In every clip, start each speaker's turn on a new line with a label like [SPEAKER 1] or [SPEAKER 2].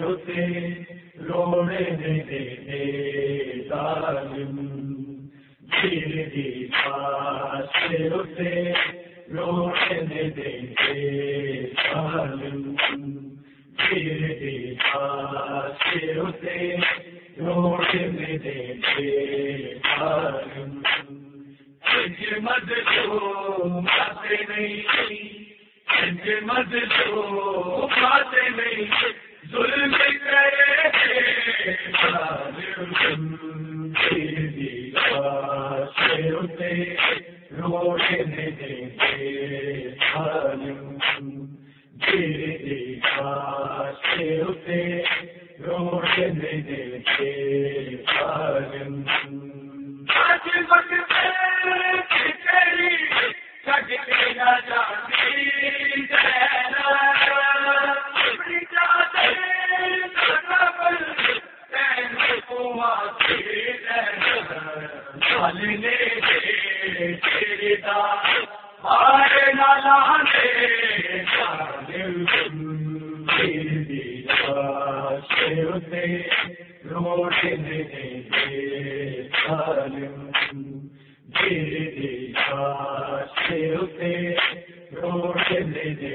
[SPEAKER 1] ہوتے روڑے دے ظالم۔ بیر لاش ہوتے روڑے دے ظالم۔ بیر لاش ہوتے روڑے دے ظالم۔ مد تو مت نہیں مد تو نہیں ظلم کرے روشن دے دے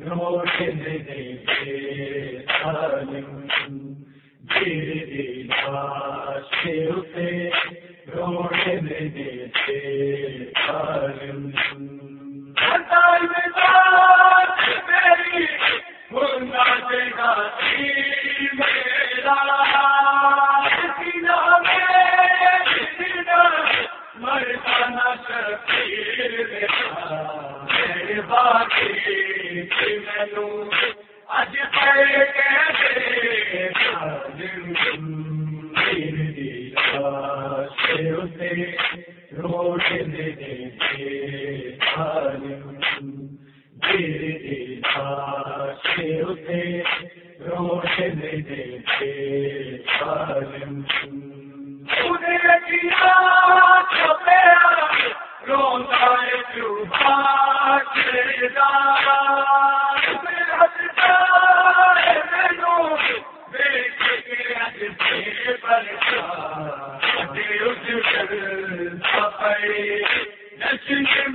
[SPEAKER 1] روشن دے دے میرے باقی میں اج پڑے روزہ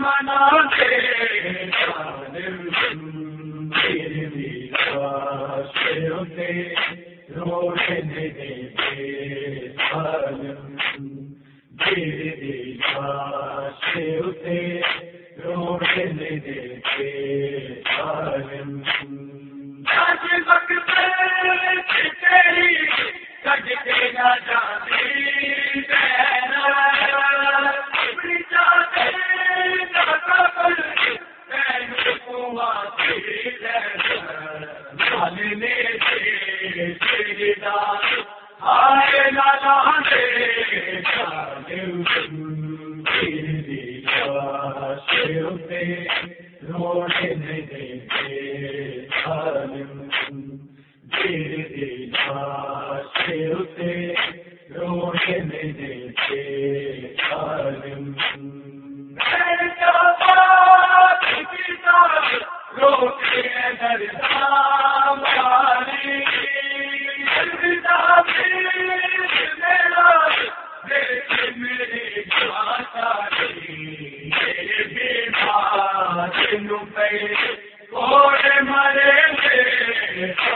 [SPEAKER 1] منا جاننے سے دے